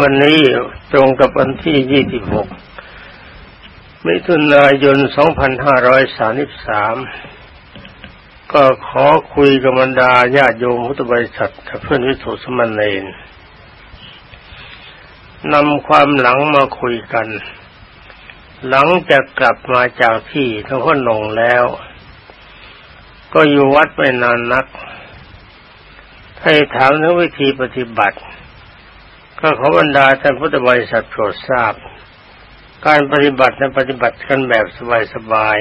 วันนี้ตรงกับวันที่ 26 มิถุนายน 2533 ก็ขอคุยกับบรรดาญาติโยมพุทธบริษัทเพื่อนวิสุสมณเณรนำความหลังมาคุยกัน หลังจากกลับมาจากที่ทั้งพ่อนงแล้ว ก็อยู่วัดไปนานนัก ให้ถามถึงวิธีปฏิบัติ ก็ขอบรรดาท่านพุทธบริษัทโปรดทราบ การปฏิบัตินั้นปฏิบัติกันแบบสบาย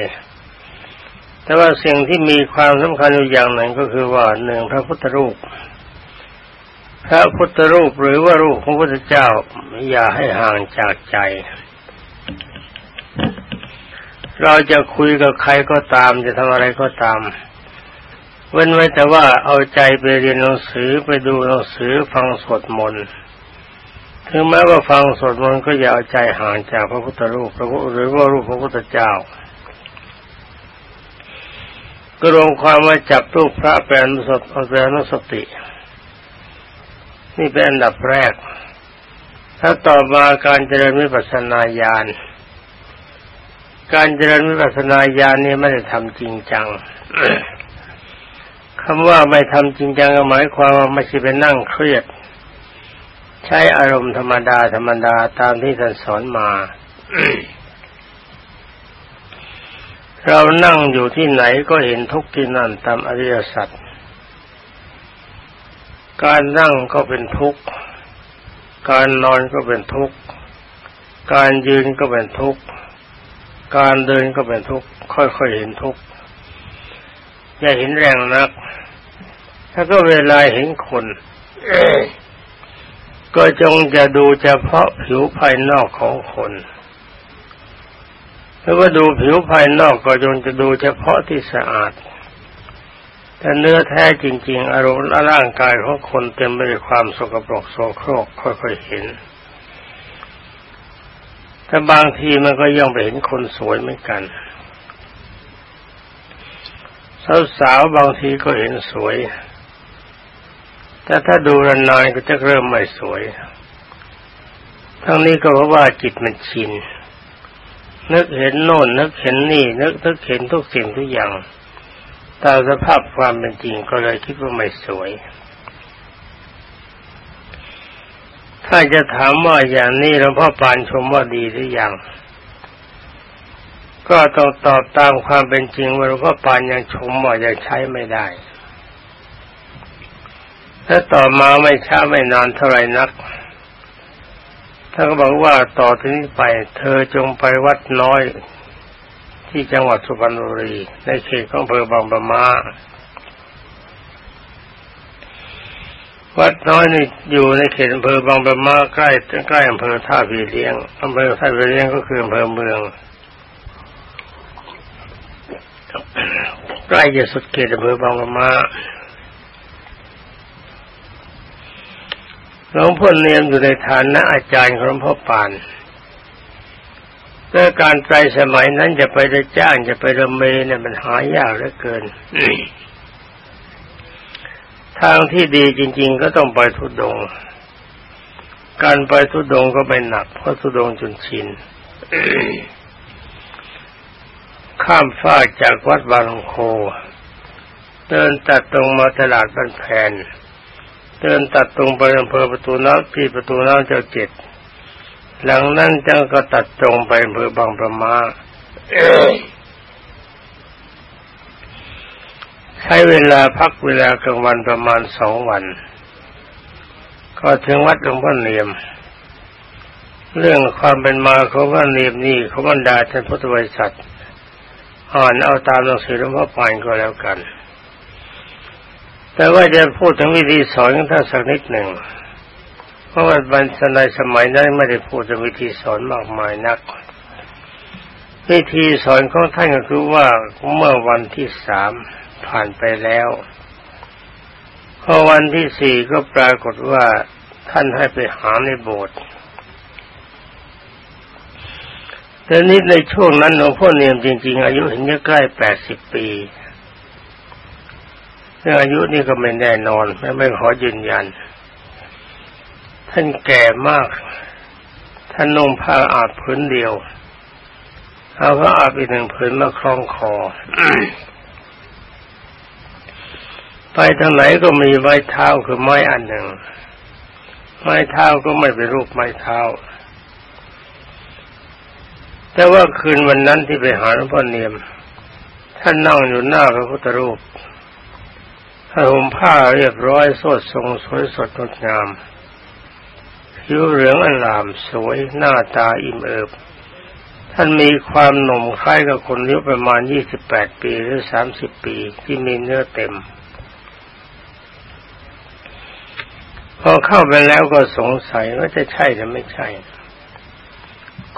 ๆแต่ว่าสิ่งที่มีความสำคัญอยู่อย่างหนึ่งก็คือว่าหนึ่งพระพุทธรูป พระพุทธรูปหรือว่ารูปของพระพุทธเจ้าอย่าให้ห่างจากใจ เราจะคุยกับใครก็ตามจะทำอะไรก็ตามเว้นไว้แต่ว่าเอาใจไปเรียนหนังสือไปดูหนังสือฟังสวดมนต์ ถึงแม้ว่าฟังสวดมนต์ก็อย่าเอาใจห่างจากพระพุทธรูปพระพุทธหรือว่ารูปพระพุทธเจ้า ก็รวมความว่าจับรูปพระเป็นสดเป็นสติ นี่เป็นอันดับแรก ถ้าต่อมาการเจริญวิปัสสนาญาณการเจริญวิปัสสนาญาณนี่ไม่ได้ทำจริงจังคำว่าไม่ทำจริงจังหมายความว่าไม่ใช่ไปนั่งเครียด ใช้อารมณ์ธรรมดาธรรมดาตามที่ท่านสอนมา เรานั่งอยู่ที่ไหนก็เห็นทุกที่นั่นตามอริยสัจการนั่งก็เป็นทุกข์ การนอนก็เป็นทุกข์ การยืนก็เป็นทุกข์ การเดินก็เป็นทุกข์ ค่อยๆเห็นทุกข์ อย่าเห็นแรงนัก ถ้าก็เวลาเห็นคน ก็จงจะดูเฉพาะผิวภายนอกของคนหรือว่าดูผิวภายนอกก็จงจะดูเฉพาะที่สะอาด แต่เนื้อแท้จริง ๆ อารมณ์ร่างกายของคนเต็มไปด้วยความสกปรกโสโครกค่อยๆเห็น แต่บางทีมันก็ย่อมไปเห็นคนสวยเหมือนกันสาวๆบางทีก็เห็นสวย แต่ถ้าดูนานๆก็จะเริ่มไม่สวย ทั้งนี้ก็เพราะว่าจิตมันชิน นึกเห็นโน่น นึกเห็นนี่ นึกนึกเห็นทุกสิ่งทุกอย่างตามสภาพความเป็นจริงก็เลยคิดว่าไม่สวย ถ้าจะถามว่าอย่างนี้หลวงพ่อปานชมว่าดีหรือยัง ก็ต้องตอบตามความเป็นจริงว่าหลวงพ่อปานยังชมว่ายังใช้ไม่ได้ ถ้าต่อมาไม่ช้าไม่นานเท่าไรนักท่านก็บอกว่าต่อที่นี้ไป เธอจงไปวัดน้อย ที่จังหวัดสุพรรณบุรีในเขตของอำเภอบางปะมาวัดน้อยนี่อยู่ในเขตอำเภอบางปะมาใกล้ใกล้อำเภอท่าพีเลี้ยงอำเภอท่าพีเลี้ยงก็คืออำเภอเมืองใกล้จะสุดเขตอำเภอบางปะมา หลวงพ่อเนียมอยู่ในฐานะอาจารย์ของหลวงพ่อปานเมื่การไปสมัยนั้นจะไปได้จ้างจะไปรเมเนี่ยมันหายากเหลือเกิน ทางที่ดีจริง ๆ ก็ต้องไปทุดง การไปทุดงก็ไม่หนัก เพราะทุดงจนชินข้ามฟากจากวัดบางโค เดินตัดตรงมาตลาดบ้านแผน เดินตัดตรงไปอำเภอประตูน้ำที่ประตูน้ำเจ้าเจ็ดหลังนั้นจังก็ตัดตรงไปอำเภอบางประมาใช้เวลาพักเวลากลางวันประมาณสองวัน ก็ถึงวัดหลวงพ่อเนียม เรื่องความเป็นมาของพระเนียมนี่เขาบรรดาท่านพุทธบริษัทอ่านเอาตามหนังสือหลวงพ่อปานก็แล้วกัน แต่ว่าจะพูดถึงวิธีสอนของท่านสักนิดหนึ่ง เพราะว่าบรรในสมัยนั้นไม่ได้พูดถึงวิธีสอนมากมายนัก วิธีสอนของท่านก็คือว่าเมื่อวันที่สามผ่านไปแล้วพอวันที่สี่ก็ปรากฏว่าท่านให้ไปหาในโบสถ์แต่นี้ในช่วงนั้นหลวงพ่อเนียมจริง ๆ อายุเห็นจะใกล้แปดสิบปี เรื่องอายุนี่ก็ไม่แน่นอนไม่ไม่ขอยืนยัน ท่านแก่มาก ท่านนุ่งผ้าอาบผืนเดียวเอาผ้าอาบอีกหนึ่งผืนมาคล้องคอ ไปทางไหนก็มีไม้เท้าคือไม้อันหนึ่ง ไม้เท้าก็ไม่เป็นรูปไม้เท้าแต่ว่าคืนวันนั้นที่ไปหาหลวงพ่อเนียม ท่านนั่งอยู่หน้าพระพุทธรูป ห่มผ้าเรียบร้อยสดทรงสวยสดงดงาม ผิวเหลืองอลามสวยหน้าตาอิ่มเอิบ ท่านมีความหนุ่มคล้ายกับคนอายุประมาณยี่สิบแปดปีหรือสามสิบปีที่มีเนื้อเต็ม พอเข้าไปแล้วก็สงสัยว่าจะใช่หรือไม่ใช่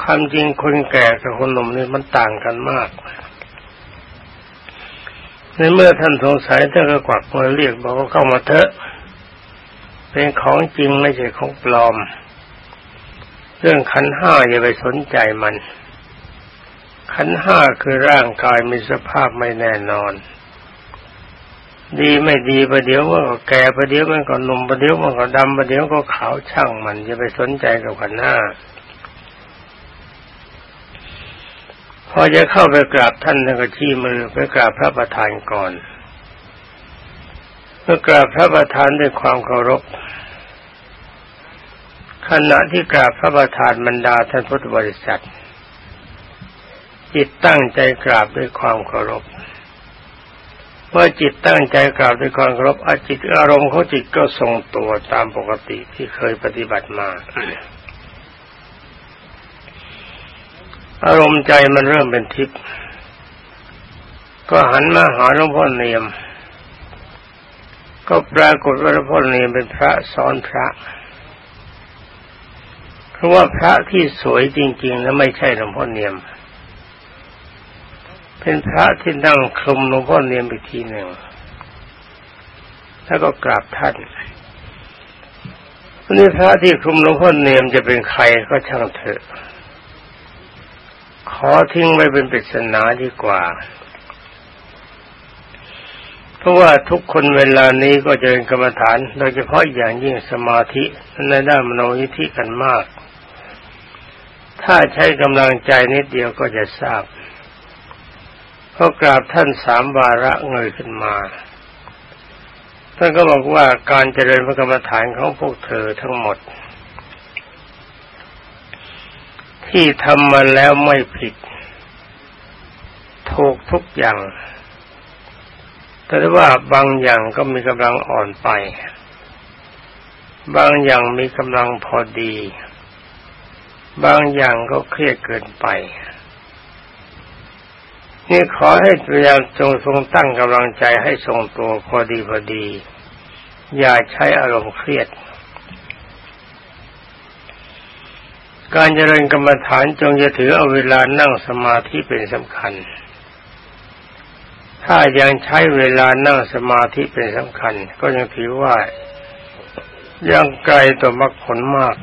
ความจริงคนแก่กับคนหนุ่มนี่มันต่างกันมาก ในเมื่อท่านสงสัยท่านก็กวักมือเรียกบอกว่าเข้ามาเถอะ เป็นของจริงไม่ใช่ของปลอม เรื่องขันห้าอย่าไปสนใจมัน ขันห้าคือร่างกายมีสภาพไม่แน่นอน ดีไม่ดีประเดี๋ยวมันก็แก่ประเดี๋ยวมันก็หนุ่มประเดี๋ยวมันก็ดำประเดี๋ยวก็ขาวช่างมันอย่าไปสนใจกับขันห้า พอจะเข้าไปกราบท่านท่านก็ชี้มือไปกราบพระประธานก่อนเมื่อกราบพระประธานด้วยความเคารพขณะที่กราบพระประธานบรรดาท่านพุทธบริษัทจิตตั้งใจกราบด้วยความเคารพเมื่อจิตตั้งใจกราบด้วยความเคารพอาจิตอารมณ์ของจิตก็ทรงตัวตามปกติที่เคยปฏิบัติมา อารมณ์ใจมันเริ่มเป็นทิพย์ก็หันมาหาหลวงพ่อเนียม ก็ปรากฏว่าหลวงพ่อเนียมเป็นพระสอนพระเพราะว่าพระที่สวยจริงๆแล้วไม่ใช่หลวงพ่อเนียม เป็นพระที่นั่งคลุมหลวงพ่อเนียมอีกทีหนึ่งแล้วก็กราบท่านนี่พระที่คลุมหลวงพ่อเนียมจะเป็นใครก็ช่างเถอะ ขอทิ้งไว้เป็นปริศนาดีกว่า เพราะว่าทุกคนเวลานี้ก็จะเป็นกรรมฐาน โดยเฉพาะอย่างยิ่งสมาธิในด้านมโนยิธิกันมาก ถ้าใช้กำลังใจนิดเดียวก็จะทราบก็กราบท่านสามบาระเงยขึ้นมา ท่านก็บอกว่าการเจริญพระกรรมฐานของพวกเธอทั้งหมด ที่ทำมาแล้วไม่ผิด ถูกทุกอย่าง แต่ว่าบางอย่างก็มีกำลังอ่อนไป บางอย่างมีกำลังพอดี บางอย่างก็เครียดเกินไป นี่ขอให้พยายามจงทรงตั้งกำลังใจให้ทรงตัวพอดีพอดี อย่าใช้อารมณ์เครียด การเจริญกรรมฐานจงจะถือเอาเวลานั่งสมาธิเป็นสำคัญ ถ้ายังใช้เวลานั่งสมาธิเป็นสำคัญ ก็ยังถือว่ายังไกลต่อมรรคผลมาก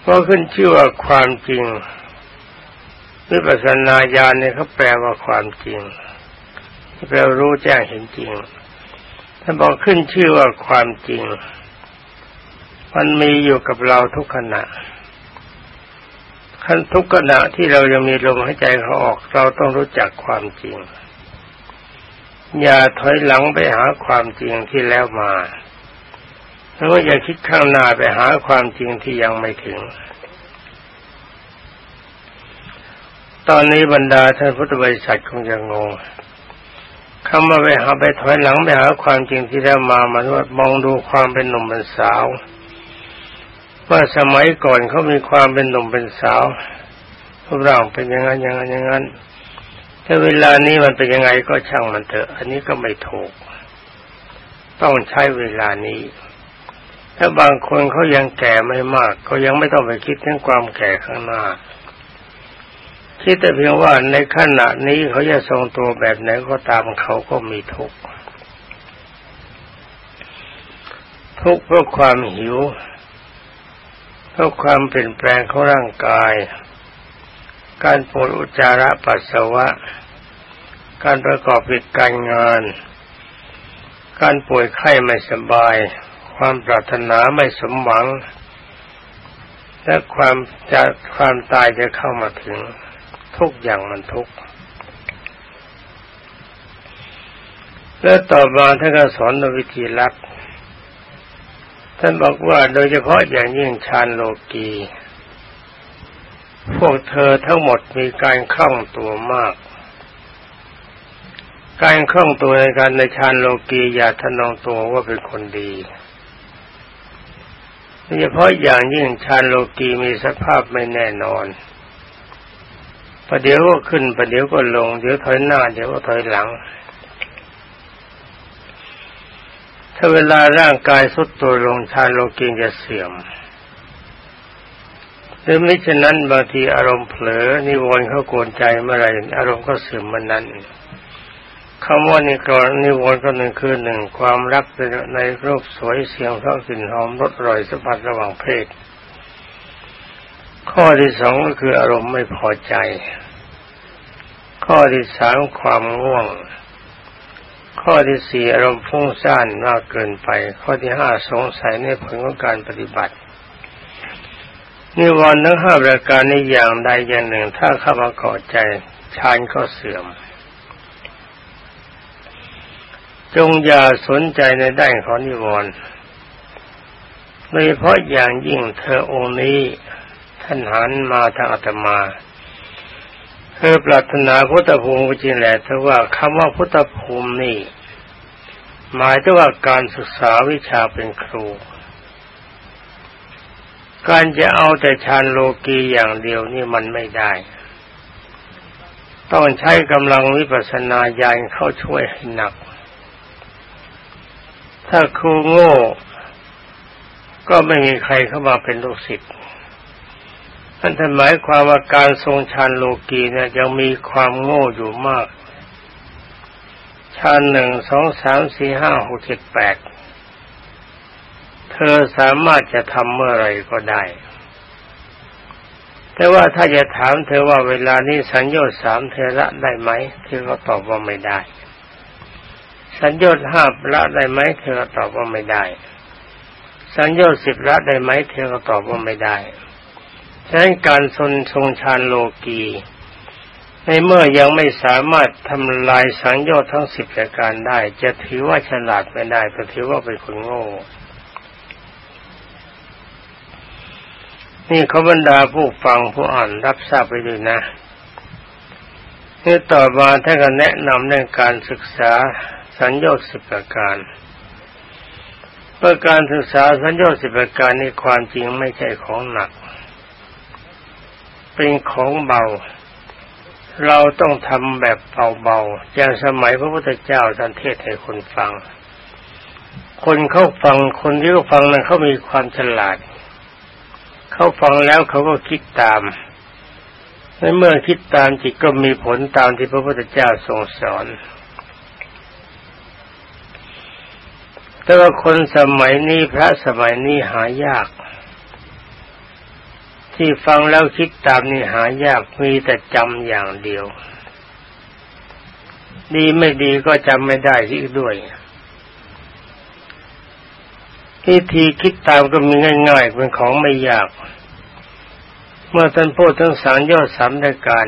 เพราะขึ้นชื่อว่าความจริงวิปัสสนาญาณเนี่ยเขาแปลว่าความจริงแปลรู้แจ้งเห็นจริง ถ้าบอกขึ้นชื่อว่าความจริง มันมีอยู่กับเราทุกขณะขั้นทุกขณะที่เรายังมีลมหายใจเขาออก เราต้องรู้จักความจริง อย่าถอยหลังไปหาความจริงที่แล้วมาแล้วอย่าคิดข้างหน้าไปหาความจริงที่ยังไม่ถึง ตอนนี้บรรดาท่านพุทธบริษัทคงจะงงคำว่าไปหาไปถอยหลังไปหาความจริงที่แล้วมามันว่ามองดูความเป็นหนุ่มเป็นสาว ว่าสมัยก่อนเขามีความเป็นหนุ่มเป็นสาวรูปร่างเป็นอย่างนั้นอย่างนั้นอย่างนั้นแต่เวลานี้มันเป็นยังไงก็ช่างมันเถอะ อันนี้ก็ไม่ถูก ต้องใช้เวลานี้ ถ้าบางคนเขายังแก่ไม่มากเขายังไม่ต้องไปคิดถึงความแก่ข้างหน้าคิดแต่เพียงว่าในขณะนี้เขาจะทรงตัวแบบไหนก็ตามเขาก็มีทุกข์ทุกข์เพราะความหิว เพราะความเปลี่ยนแปลงของร่างกาย การปวดอุจจาระปัสสาวะ การประกอบกิจการงาน การป่วยไข้ไม่สบาย ความปรารถนาไม่สมหวัง และความจะความตายจะเข้ามาถึง ทุกอย่างมันทุกข์แล้วต่อมาท่านก็สอนวิธีรับ ท่านบอกว่าโดยเฉพาะอย่างยิ่งฌานโลกี พวกเธอทั้งหมดมีการคล่องตัวมาก การคล่องตัวในการในฌานโลกีอย่าทนองตัวว่าเป็นคนดีโดยเฉพาะอย่างยิ่งฌานโลกีมีสภาพไม่แน่นอนประเดี๋ยวก็ขึ้นประเดี๋ยวก็ลง เดี๋ยวถอยหน้า เดี๋ยวก็ถอยหลัง ถ้าเวลาร่างกายสุดตัวลงชาโลกินจะเสื่อมหรือไม่เช่นนั้นบางทีอารมณ์เผลอนิวรณ์เขาโกนใจเมื่อไรอารมณ์ก็เสื่อมมันนั้นคำว่านิกรนิวรณ์ก็หนึ่งคือหนึ่งความรักในรูปสวยเสียงเพราะกลิ่นหอมรสอร่อยสัมผัสระหว่างเพศ ข้อที่สองก็คืออารมณ์ไม่พอใจ ข้อที่สามความง่วง ข้อที่สี่อารมณ์ฟุ้งซ่านมากเกินไป ข้อที่ห้าสงสัยในผลของการปฏิบัตินิวรณ์ทั้งห้าประการนี้อย่างใดอย่างหนึ่ง ถ้าเข้ามาก่อใจฌานก็เสื่อม จงอย่าสนใจในด้านของนิวรณ์โดยเฉพาะอย่างยิ่งเธอองค์นี้ท่านหันมาทางอาตมา เธอปรารถนาพุทธภูมิจริงแหละแต่ว่าคำว่าพุทธภูมินี่ หมายถึงว่าการศึกษาวิชาเป็นครู การจะเอาแต่ฌานโลกีอย่างเดียวนี่มันไม่ได้ ต้องใช้กำลังวิปัสสนาญาณเข้าช่วยให้หนัก ถ้าครูโง่ ก็ไม่มีใครเข้ามาเป็นลูกศิษย์ ท่านหมายความว่าการทรงฌานโลกีเนี่ยยังมีความโง่อยู่มากฌานหนึ่งสองสามสี่ห้าหกเจ็ดแปดเธอสามารถจะทำเมื่อไรก็ได้ แต่ว่าถ้าจะถามเธอว่าเวลานี้สัญญาสามเธอละได้ไหม เธอก็ตอบว่าไม่ได้ สัญญาห้าละได้ไหม เธอก็ตอบว่าไม่ได้ สัญญาสิบละได้ไหม เธอก็ตอบว่าไม่ได้ ฉะนั้นการทรงทรงฌานโลกีในเมื่อยังไม่สามารถทำลายสังโยชน์ทั้งสิบประการได้ จะถือว่าฉลาดไม่ได้แต่ถือว่าเป็นคนโง่ นี่เขาบรรดาผู้ฟังผู้อ่านรับทราบไปด้วยนะนี่ต่อมาท่านก็แนะนำเรื่องการศึกษาสัญญาสิบประการเพื่อการศึกษาสัญญาสิบประการนี่ความจริงไม่ใช่ของหนัก เป็นของเบา เราต้องทำแบบเบาๆอย่างสมัยพระพุทธเจ้าท่านเทศให้คนฟัง คนเขาฟังคนที่เขาฟังนั้นเขามีความฉลาด เขาฟังแล้วเขาก็คิดตามในเมื่อคิดตามจิตก็มีผลตามที่พระพุทธเจ้าทรงสอน แต่ว่าคนสมัยนี้พระสมัยนี้หายาก ที่ฟังแล้วคิดตามนี่หายากมีแต่จำอย่างเดียว ดีไม่ดีก็จำไม่ได้ที่ด้วยวิธีคิดตามก็มีง่ายๆเป็นของไม่ยาก เมื่อท่านพูดทั้งสังโยชน์สามรายการ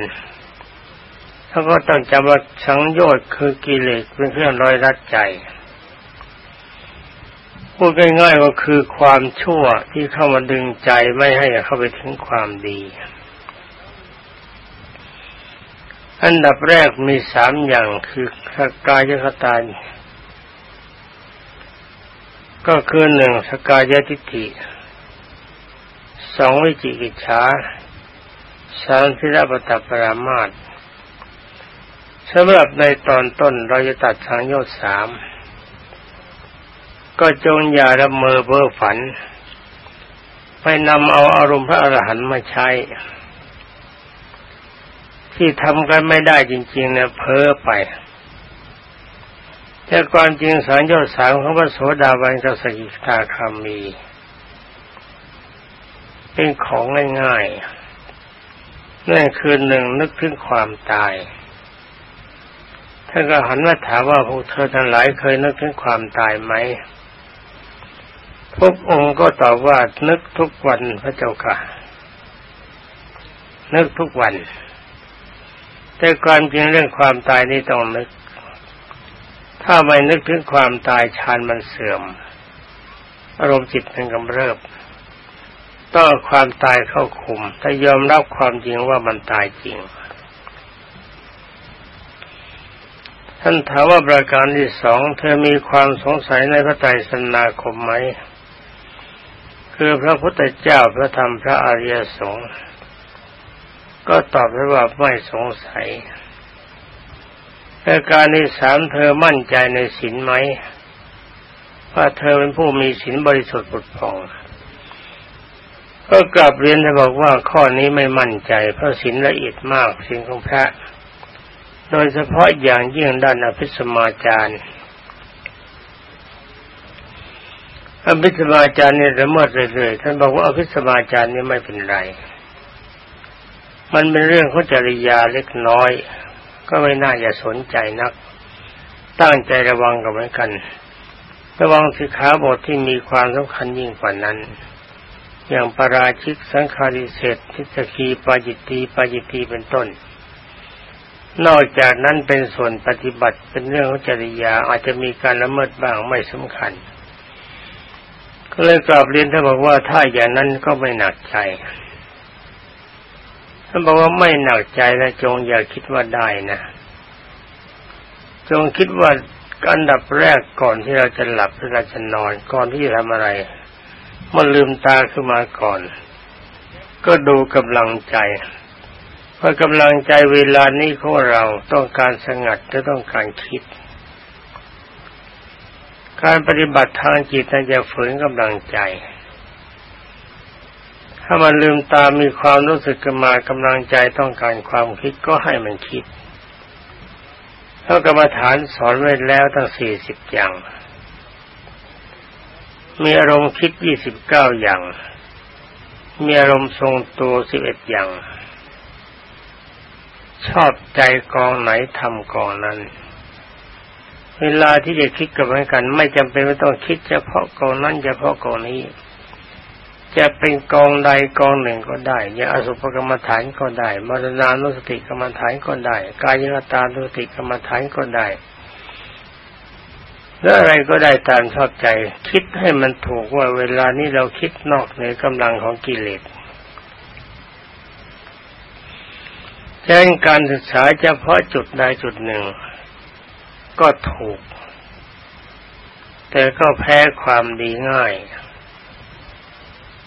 เขานก็ต้องจำว่าสังโยชน์คือกิเลสเป็นเครื่องร้อยรัดใจ พูดง่ายๆก็คือความชั่วที่เข้ามาดึงใจไม่ให้เข้าไปถึงความดี อันดับแรกมีสามอย่างคือสกายคตาก็คือหนึ่งสกายทิฏฐิสองวิจิกิจฉาสามทิรปตปรามาตสำหรับในตอนต้นเราจะตัดทางโยชสาม ก็จงอย่าละเมอเพ้อฝัน ไปนำเอาอารมณ์พระอรหันต์มาใช้ ที่ทำกันไม่ได้จริงๆเนี่ยเพ้อไป แต่ความจริงสารยอดสามของพระโสดาบันกับสกิทาคามี เป็นของง่ายๆนั่นคือหนึ่งนึกถึงความตายท่านก็หันมาถามว่าพวกเธอทั้งหลายเคยนึกถึงความตายไหม พบองค์ก็ตอบว่านึกทุกวันพระเจ้าค่ะ นึกทุกวัน แต่ความจริงเรื่องความตายนี่ต้องนึก ถ้าไม่นึกถึงความตายฌานมันเสื่อม อารมณ์จิตมันกำเริบต้องความตายเข้าคุมถ้ายอมรับความจริงว่ามันตายจริง ท่านถามว่าประการที่สองเธอมีความสงสัยในพระไตรสนาคมไหม คือพระพุทธเจ้าพระธรรมพระอริยสงฆ์ก็ตอบไปว่าไม่สงสัยประการที่สามเธอมั่นใจในศีลไหมว่าเธอเป็นผู้มีศีลบริสุทธิ์ปุดผ่อง ก็กลับเรียนจะบอกว่าข้อนี้ไม่มั่นใจ เพราะศีลละเอียดมากศีลของพระ โดยเฉพาะอย่างยิ่งด้านอภิสมาจารย์ อภิสมาจารย์เนี่ยละเมิดเรื่อยๆท่านบอกว่าอภิสมาจารย์นี่ไม่เป็นไร มันเป็นเรื่องของจริยาเล็กน้อย ก็ไม่น่าจะสนใจนัก ตั้งใจระวังกันเหมือนกัน ระวังสิขาบทที่มีความสำคัญยิ่งกว่านั้น อย่างปราชิกสังคาริเศษทิสกีปาจิตตีปาจิตตีเป็นต้น นอกจากนั้นเป็นส่วนปฏิบัติเป็นเรื่องของจริยาอาจจะมีการละเมิดบ้างไม่สำคัญ ก็เลยกราบเรียนท่านบอกว่าถ้าอย่างนั้นก็ไม่หนักใจท่านบอกว่าไม่หนักใจนะจงอย่าคิดว่าได้นะจงคิดว่าอันดับแรกก่อนที่เราจะหลับเราจะนอนก่อนที่จะทำอะไรมันลืมตาขึ้นมาก่อน ก็ดูกำลังใจเพราะกำลังใจเวลานี้ของเราต้องการสงัดจะต้องการคิด การปฏิบัติทางจิตนั้นจะฝืนกำลังใจ ถ้ามันลืมตามีความรู้สึกขึ้นมากำลังใจต้องการความคิดก็ให้มันคิดเท่ากรรมฐานสอนไว้แล้วตั้งสี่สิบอย่าง มีอารมณ์คิดยี่สิบเก้าอย่าง มีอารมณ์ทรงตัวสิบเอ็ดอย่าง ชอบใจกองไหนทำกองนั้น เวลาที่จะคิดกับเหมือนกัน ไม่จำเป็นว่าต้องคิดเฉพาะกองนั้นเฉพาะกองนี้ จะเป็นกองใดกองหนึ่งก็ได้อย่างอสุภกรรมฐานก็ได้มรณานุสติกรรมฐานก็ได้ กายตานุสติกรรมฐานก็ได้แล้วอะไรก็ได้ตามชอบใจ คิดให้มันถูกว่าเวลานี้เราคิดนอกเหนือกำลังของกิเลสฉะนั้นการศึกษาเฉพาะจุดใดจุดหนึ่ง ก็ถูก แต่ก็แพ้ความดีง่าย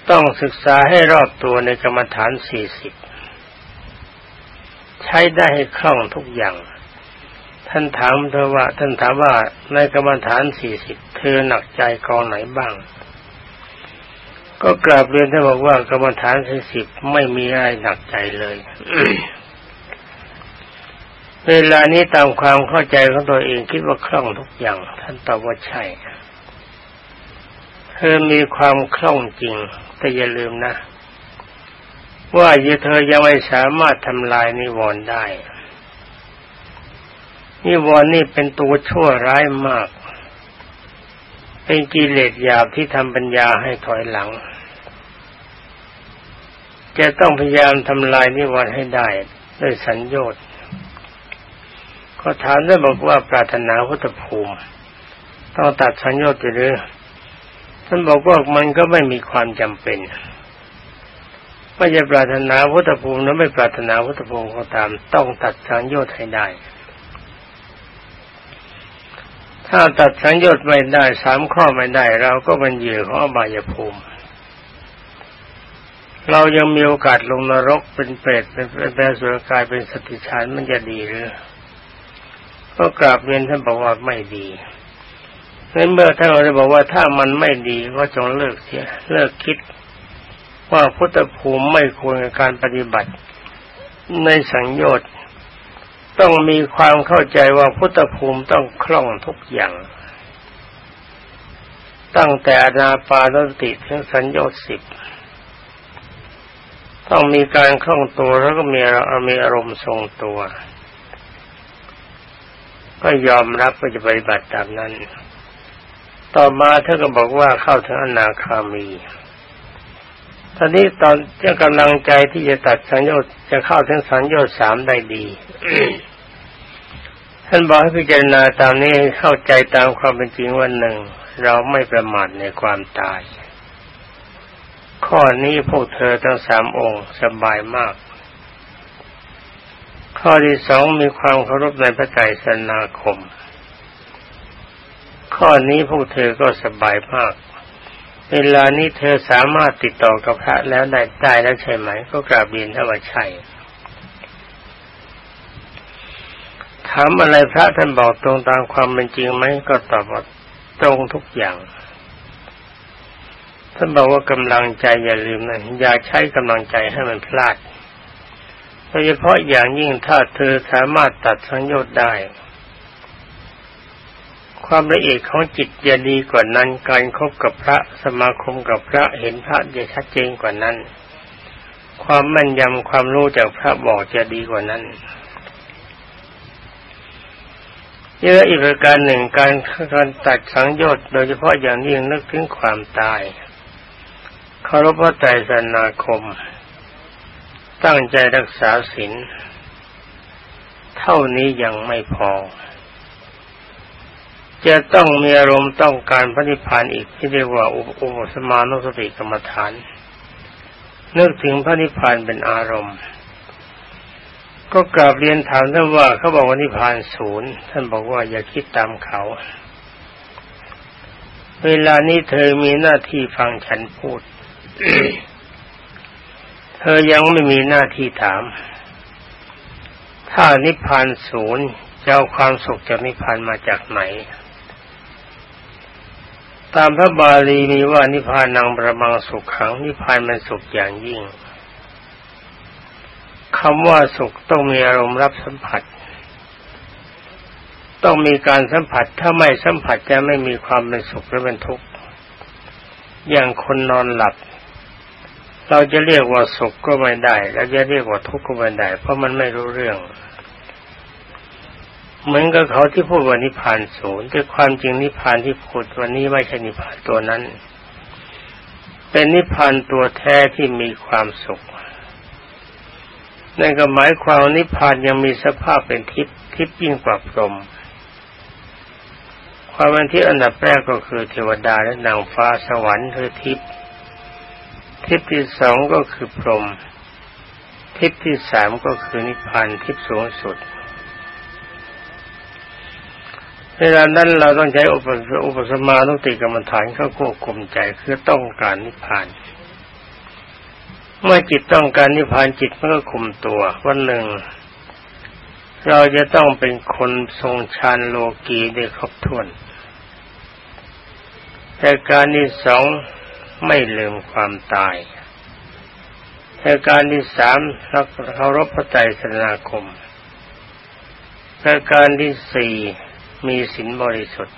ต้องศึกษาให้รอบตัวในกรรมฐานสี่สิบใช้ได้ให้คล่องทุกอย่าง ท่านถามเธอว่า ท่านถามว่าในกรรมฐานสี่สิบเธอหนักใจกองไหนบ้าง ก็กราบเรียนท่านบอกว่ากรรมฐานสี่สิบไม่มีอะไรหนักใจเลย เวลานี้ตามความเข้าใจของตัวเองคิดว่าคล่องทุกอย่าง ท่านตอบว่าใช่ เธอมีความคล่องจริง แต่อย่าลืมนะ ว่าเธอยังไม่สามารถทำลายนิวรณ์ได้ นิวรณ์นี่เป็นตัวชั่วร้ายมาก เป็นกิเลสหยาบที่ทำปัญญาให้ถอยหลังจะต้องพยายามทำลายนิวรณ์ให้ได้ด้วยสัญญา์ ก็ถามได้บอกว่าปรารถนาพุทธภูมิ ต้องตัดสัญญา์หรือท่านบอกว่ามันก็ไม่มีความจำเป็นไม่จะปรารถนาพุทธภูมิหรือไม่ปรารถนาพุทธภูมิก็ตาม ต้องตัดสัญญา์ให้ได้ ถ้าตัดสังโยชน์ไม่ได้สามข้อไม่ได้ เราก็เป็นเหยื่อของอบายภูมิเรายังมีโอกาสลงนรกเป็นเปรตเป็นแปรสุรกายเป็นสติชานมันจะดีหรือ ก็กราบเรียนท่านบอกว่าไม่ดีในเมื่อท่านเราจะบอกว่าถ้ามันไม่ดีก็จงเลิกเสียเลิกคิดว่าพุทธภูมิไม่ควรกับการปฏิบัติ ในสังโยชน์ต้องมีความเข้าใจว่าพุทธภูมิต้องคล่องทุกอย่าง ตั้งแต่อนาปานสติถึงสัญญาสิบต้องมีการคล่องตัวแล้วก็มีมีอารมณ์ทรงตัว ก็ยอมรับว่าจะปฏิบัติตามนั้น ต่อมาท่านก็บอกว่าเข้าถึงอนาคามีตอนนี้ตอนเจ้ากำลังใจที่จะตัดสัญญาจะเข้าถึงสัญญาสามได้ดี ท่านบอกให้พิจารณาตามนี้เข้าใจตามความเป็นจริงวันหนึ่ง เราไม่ประมาทในความตาย ข้อนี้พวกเธอทั้งสามองค์สบายมาก ข้อที่สองมีความเคารพในพระไตรสนาคม ข้อนี้พวกเธอก็สบายมาก เวลานี้เธอสามารถติดต่อกับพระแล้วได้ได้แล้วใช่ไหม ก็กราบเรียนถ้าว่าใช่ถามอะไรพระท่านบอกตรงตามความเป็นจริงไหมก็ตอบว่าตรงทุกอย่างท่านบอกว่ากำลังใจอย่าลืมนะอย่าใช้กำลังใจให้มันพลาด โดยเฉพาะอย่างยิ่งถ้าเธอสามารถตัดสังโยชน์ได้ ความละเอียดของจิตจะดีกว่านั้น การคบกับพระสมาคมกับพระเห็นพระจะชัดเจนกว่านั้น ความแม่นยำความรู้จากพระบอกจะดีกว่านั้นเยอะอีกประการหนึ่งการการตัดสังโยชน์โดยเฉพาะอย่างยิ่งนึกถึงความตายเคารพพระไตรสนาคม ตั้งใจรักษาศีลเท่านี้ยังไม่พอ จะต้องมีอารมณ์ต้องการพระนิพพานอีกที่เรียกว่าอุปสมานุสติกรรมฐาน นึกถึงพระนิพพานเป็นอารมณ์ ก็กราบเรียนถามท่านว่าเขาบอกว่านิพพานศูนย์ท่านบอกว่าอย่าคิดตามเขา เวลานี้เธอมีหน้าที่ฟังฉันพูด เธอยังไม่มีหน้าที่ถาม ถ้านิพพานศูนย์จะเอาความสุขจากนิพพานมาจากไหน ตามพระบาลีมีว่านิพพานังประมังสุขขัง นิพพานมันสุขอย่างยิ่งคำว่าสุขต้องมีอารมณ์รับสัมผัส ต้องมีการสัมผัส ถ้าไม่สัมผัสจะไม่มีความเป็นสุขหรือเป็นทุกข์ อย่างคนนอนหลับ เราจะเรียกว่าสุขก็ไม่ได้เราจะเรียกว่าทุกข์ก็ไม่ได้ เพราะมันไม่รู้เรื่อง เหมือนกับเขาที่พูดว่านิพพานศูนย์แต่ความจริงนิพพานที่พูดวันนี้ไม่ใช่นิพพานตัวนั้น เป็นนิพพานตัวแท้ที่มีความสุขนั่นก็หมายความนิพพานยังมีสภาพเป็นทิพย์ทิพย์ยิ่งกว่าพรหมความเป็นทิพย์อันดับแรกก็คือเทวดาและนางฟ้าสวรรค์คือทิพย์ ทิพย์ที่สองก็คือพรหมทิพย์ที่สามก็คือนิพพานทิพย์สูงสุดเวลานั้นเราต้องใช้อุปสมานุติกรรมฐานเข้าควบคุมใจคือต้องการนิพพาน เมื่อจิตต้องการนิพพานจิตมันก็คุมตัววันหนึ่ง เราจะต้องเป็นคนทรงฌานโลกีได้ครบถ้วนแต่การที่สอง ไม่ลืมความตายแต่การที่สามรักเคารพพระไตรสนาคมแต่การที่สี่มีศีลบริสุทธิ์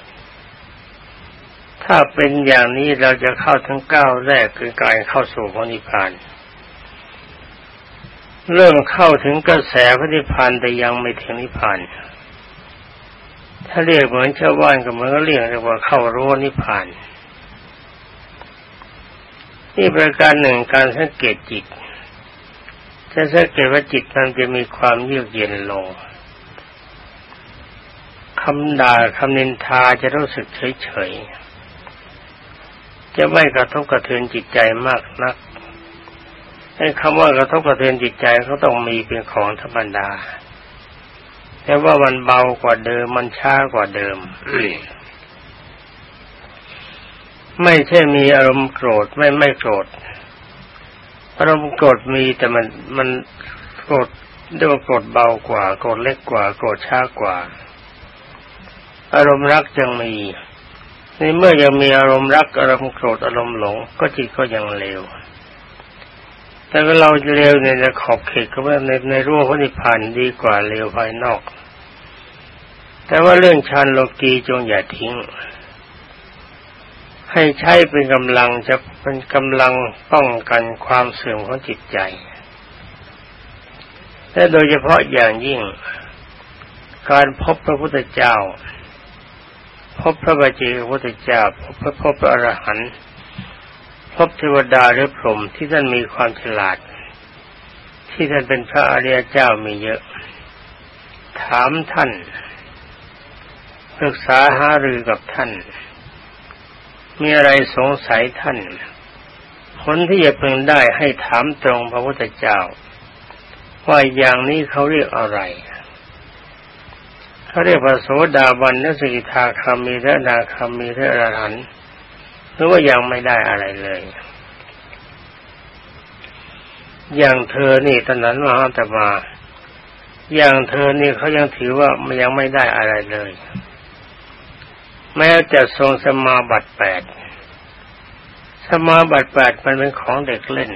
ถ้าเป็นอย่างนี้เราจะเข้าทั้งเก้าแรกคือการเข้าสู่พระนิพพาน เริ่มเข้าถึงกระแสพระนิพพานแต่ยังไม่ถึงนิพพาน ถ้าเรียกเหมือนชาวบ้านก็เหมือนเรียกเรียกว่าเข้ารั้วนิพพาน นี่ประการหนึ่งการสังเกตจิต จะสังเกตว่าจิตมันจะมีความเยือกเย็นลงคำด่าคำนินทาจะรู้สึกเฉยๆ จะไม่กระทบกระเทือนจิตใจมากนักไอ้คำว่ากระทบกระเทือนจิตใจเขาต้องมีเป็นของธรรมดาแต่ว่ามันเบากว่าเดิมมันช้ากว่าเดิม ไม่ใช่มีอารมณ์โกรธไม่ไม่โกรธอารมณ์โกรธมีแต่มันมันโกรธเรียกว่าโกรธเบากว่า โกรธเล็กกว่า โกรธช้ากว่า อารมณ์รักยังมีในเมื่อยังมีอารมณ์รักอารมณ์โกรธอารมณ์หลง ก็จิตก็ยังเลวแต่เราเร็วเนี่ยจะขอบเขตก็ว่าในในรั้วพระนิพพานดีกว่าเร็วภายนอก แต่ว่าเรื่องฌานโลกีจงอย่าทิ้ง ให้ใช้เป็นกำลังจะเป็นกำลังป้องกันความเสื่อมของจิตใจ และโดยเฉพาะอย่างยิ่ง การพบพระพุทธเจ้า พบพระบัจเจกพุทธเจ้า พบพระพบพระอรหันต์พบเทวดาหรือพรหมที่ท่านมีความฉลาด ที่ท่านเป็นพระอริยเจ้ามีเยอะ ถามท่านปรึกษาหารือกับท่าน มีอะไรสงสัยท่าน ผลที่จะพึงได้ให้ถามตรงพระพุทธเจ้า ว่าอย่างนี้เขาเรียกอะไรเขาเรียกว่าโสดาบันนสกิทาคามีและนาคามีและอรหันหรือว่ายังไม่ได้อะไรเลย อย่างเธอนี่ตอนนั้นมหาตมา อย่างเธอนี่เขายังถือว่ามันยังไม่ได้อะไรเลย แม้จะทรงสมาบัติแปดสมาบัติแปดมันเป็นของเด็กเล่น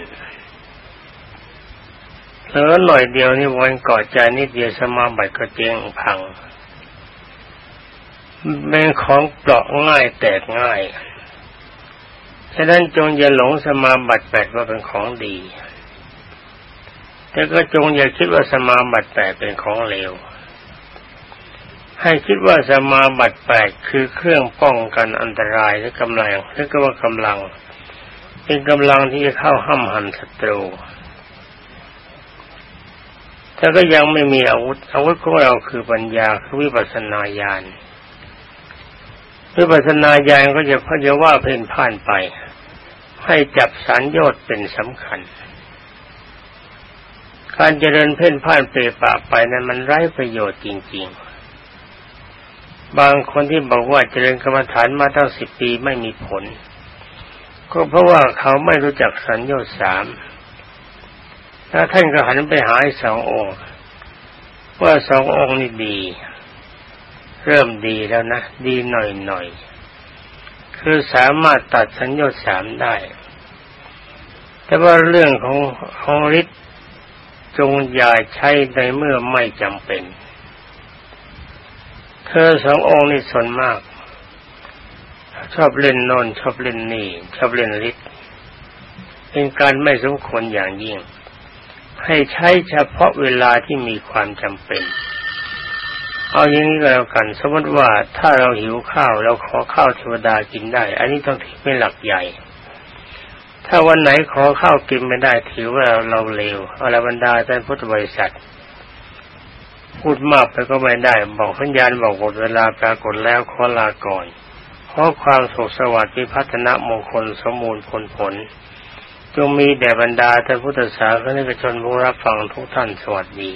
เผลอหน่อยเดียวนี่วันก่อใจนิดเดียวสมาบัติก็เจ๊งพังเป็นของเปราะง่ายแตกง่ายฉะนั้นจงอย่าหลงสมาบัติแปดว่าเป็นของดี แต่ก็จงอย่าคิดว่าสมาบัติแปดเป็นของเลว ให้คิดว่าสมาบัติแปดคือเครื่องป้องกันอันตรายและกำลังหรือก็ว่ากำลัง เป็นกำลังที่จะเข้าห้ำหันศัตรูแต่ก็ยังไม่มีอาวุธ อาวุธของเราคือปัญญาคือวิปัสสนาญาณวิปัสนาญาณก็จะพจะว่าเพ่นพ่านไป ให้จับสัญญอดเป็นสำคัญการเจริญเพ่นพ่านเปรปะไปนั้นมันไร้ประโยชน์จริง ๆ บางคนที่บอกว่าเจริญกรรมฐานมาตั้งสิบปีไม่มีผล ก็เพราะว่าเขาไม่รู้จักสัญญาสามแล้วท่านก็หันไปหาสององค์ว่าสององค์นี่ดี เริ่มดีแล้วนะ ดีหน่อยหน่อยคือสามารถตัดสัญญาสามได้ แต่ว่าเรื่องของของฤทธิ์จงอย่าใช้ในเมื่อไม่จำเป็น เธอสององค์นี่สนมาก ชอบเล่นนอนชอบเล่นนี่ชอบเล่นฤทธิ์เป็นการไม่สมควรอย่างยิ่ง ให้ใช้เฉพาะเวลาที่มีความจำเป็น เอาอย่างนี้ก็แล้วกัน สมมติว่าถ้าเราหิวข้าวเราขอข้าวเทวดากินได้ อันนี้ต้องถือเป็นหลักใหญ่ ถ้าวันไหนขอข้าวกินไม่ได้ถือว่าเราเลวอะไรบรรดาท่านพุทธบริษัท พูดมากไปก็ไม่ได้ บอกพัญญาณบอกหมดเวลาปรากฏแล้วขอลาก่อนขอความสุขสวัสดิ์พิพัฒนมงคลสมมูลผลผล จงมีแด่บรรดาท่านพุทธศาสนิกชนผู้รับฟังทุกท่านสวัสดี